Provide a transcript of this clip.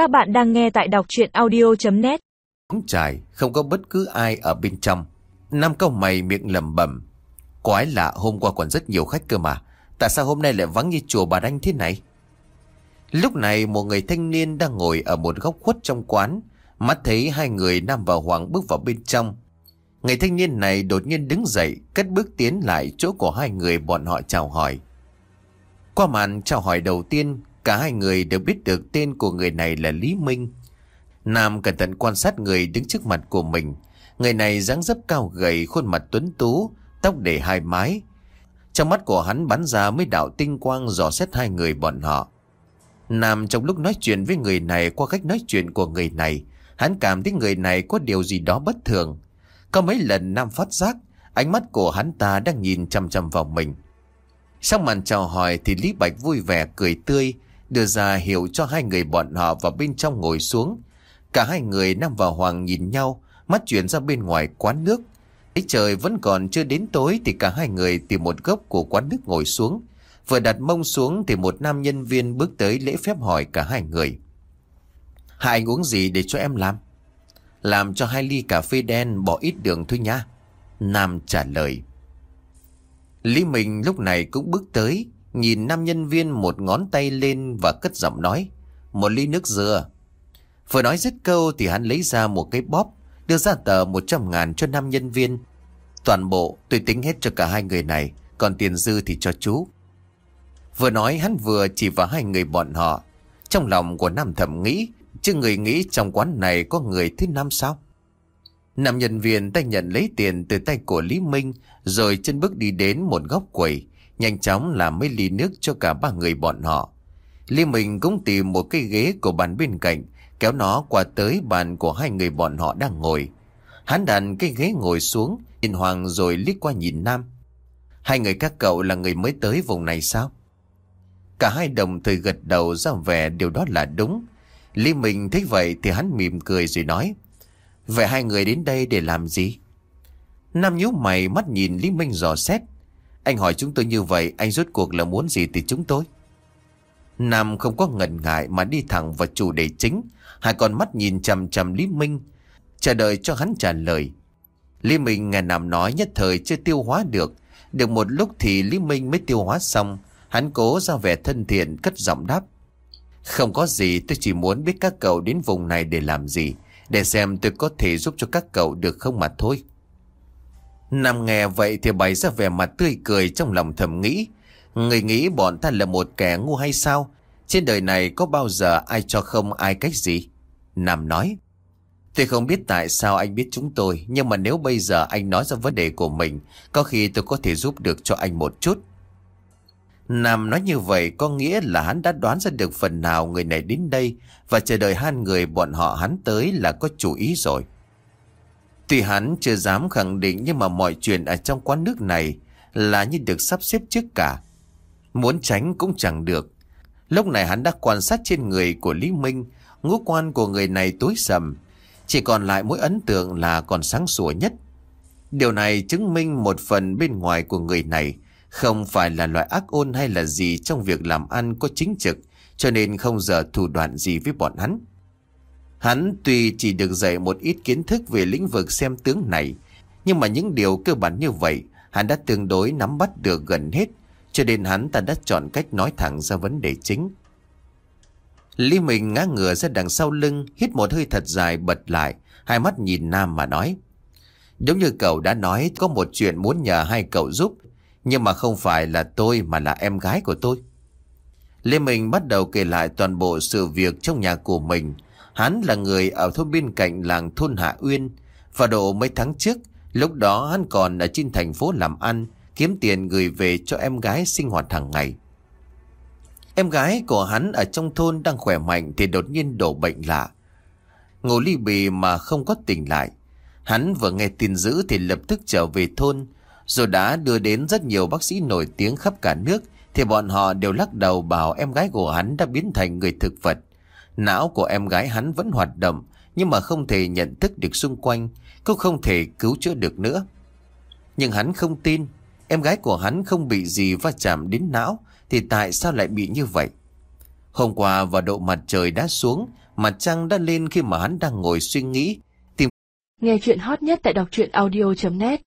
Các bạn đang nghe tại đọc chuyện audio.net Trải không có bất cứ ai ở bên trong. Nam câu mày miệng lầm bẩm. Quái lạ, hôm qua còn rất nhiều khách cơ mà. Tại sao hôm nay lại vắng như chùa bà Đanh thế này? Lúc này, một người thanh niên đang ngồi ở một góc khuất trong quán. Mắt thấy hai người Nam và Hoàng bước vào bên trong. Người thanh niên này đột nhiên đứng dậy, Cất bước tiến lại chỗ của hai người bọn họ chào hỏi. Qua màn chào hỏi đầu tiên Cả hai người đều biết được tên của người này là Lý Minh. Nam cẩn thận quan sát người đứng trước mặt của mình. Người này dáng dấp cao gầy, Khuôn mặt tuấn tú, Tóc để hai mái. Trong mắt của hắn bắn ra mấy đạo tinh quang dò xét hai người bọn họ. Nam trong lúc nói chuyện với người này, Qua cách nói chuyện của người này, Hắn cảm thấy người này có điều gì đó bất thường. Có mấy lần Nam phát giác, Ánh mắt của hắn ta đang nhìn chăm chăm vào mình. Sau màn chào hỏi thì Lý Bạch vui vẻ cười tươi Đưa ra hiệu cho hai người bọn họ vào bên trong ngồi xuống. Cả hai người Nam và Hoàng nhìn nhau, Mắt chuyển ra bên ngoài quán nước. Ít trời vẫn còn chưa đến tối Thì cả hai người tìm một góc của quán nước ngồi xuống. Vừa đặt mông xuống Thì một nam nhân viên bước tới lễ phép hỏi cả hai người. Hai anh uống gì để cho em làm? Làm cho hai ly cà phê đen, Bỏ ít đường thôi nha. Nam trả lời. Lý Minh lúc này cũng bước tới. Nhìn nam nhân viên một ngón tay lên Và cất giọng nói, Một ly nước dừa. Vừa nói dứt câu thì hắn lấy ra một cái bóp, Đưa ra tờ 100 ngàn cho nam nhân viên. Toàn bộ tôi tính hết cho cả hai người này, Còn tiền dư thì cho chú. Vừa nói hắn vừa chỉ vào hai người bọn họ. Trong lòng của Nam thẩm nghĩ, Chứ người nghĩ trong quán này có người thứ năm sao? Nam nhân viên tay nhận lấy tiền từ tay của Lý Minh, Rồi chân bước đi đến một góc quầy. Nhanh chóng làm mấy ly nước cho cả ba người bọn họ. Lý Minh cũng tìm một cái ghế của bàn bên cạnh, Kéo nó qua tới bàn của hai người bọn họ đang ngồi. Hắn đặt cái ghế ngồi xuống, Nhìn Hoàng rồi liếc qua nhìn Nam. Hai người các cậu là người mới tới vùng này sao? Cả hai đồng thời gật đầu ra vẻ điều đó là đúng. Lý Minh thấy vậy thì hắn mỉm cười rồi nói, Vậy hai người đến đây để làm gì? Nam nhíu mày, mắt nhìn Lý Minh dò xét. Anh hỏi chúng tôi như vậy, Anh rốt cuộc là muốn gì từ chúng tôi? Nam không có ngần ngại mà đi thẳng vào chủ đề chính. Hai con mắt nhìn chằm chằm Lý Minh, Chờ đợi cho hắn trả lời. Lý Minh nghe Nam nói nhất thời chưa tiêu hóa được. Được một lúc thì Lý Minh mới tiêu hóa xong. Hắn cố ra vẻ thân thiện, cất giọng đáp. Không có gì, tôi chỉ muốn biết các cậu đến vùng này để làm gì, Để xem tôi có thể giúp cho các cậu được không mà thôi. Nam nghe vậy thì bày ra vẻ mặt tươi cười trong lòng thầm nghĩ. Người nghĩ bọn ta là một kẻ ngu hay sao? Trên đời này có bao giờ ai cho không ai cách gì? Nam nói. Tôi không biết tại sao anh biết chúng tôi, Nhưng mà nếu bây giờ anh nói ra vấn đề của mình, Có khi tôi có thể giúp được cho anh một chút. Nam nói như vậy có nghĩa là hắn đã đoán ra được phần nào người này đến đây, Và chờ đợi hai người bọn họ hắn tới là có chủ ý rồi. Tuy hắn chưa dám khẳng định nhưng mà mọi chuyện ở trong quán nước này là như được sắp xếp trước cả. Muốn tránh cũng chẳng được. Lúc này hắn đã quan sát trên người của Lý Minh, ngũ quan của người này tối sầm. Chỉ còn lại mỗi ấn tượng là còn sáng sủa nhất. Điều này chứng minh một phần bên ngoài của người này không phải là loại ác ôn hay là gì trong việc làm ăn có chính trực, cho nên không giờ thủ đoạn gì với bọn hắn. Hắn tuy chỉ được dạy một ít kiến thức về lĩnh vực xem tướng này, nhưng mà những điều cơ bản như vậy, hắn đã tương đối nắm bắt được gần hết, cho nên hắn ta đã chọn cách nói thẳng ra vấn đề chính. Lý Minh ngã ngửa ra đằng sau lưng, hít một hơi thật dài bật lại, hai mắt nhìn Nam mà nói. giống như cậu đã nói, có một chuyện muốn nhờ hai cậu giúp, nhưng mà không phải là tôi mà là em gái của tôi. Lê Minh bắt đầu kể lại toàn bộ sự việc trong nhà của mình, Hắn là người ở thôn bên cạnh làng thôn Hạ Uyên. Và độ mấy tháng trước, lúc đó hắn còn ở trên thành phố làm ăn, kiếm tiền gửi về cho em gái sinh hoạt hàng ngày. Em gái của hắn ở trong thôn đang khỏe mạnh thì đột nhiên đổ bệnh lạ. Ngủ ly bì mà không có tỉnh lại. Hắn vừa nghe tin dữ thì lập tức trở về thôn, rồi đã đưa đến rất nhiều bác sĩ nổi tiếng khắp cả nước, thì bọn họ đều lắc đầu bảo em gái của hắn đã biến thành người thực vật. Não của em gái hắn vẫn hoạt động Nhưng mà không thể nhận thức được xung quanh Cũng không thể cứu chữa được nữa Nhưng hắn không tin Em gái của hắn không bị gì va chạm đến não Thì tại sao lại bị như vậy Hôm qua vào độ mặt trời đã xuống, mặt trăng đã lên khi mà hắn đang ngồi suy nghĩ. Nghe chuyện hot nhất tại đọc truyện audio.net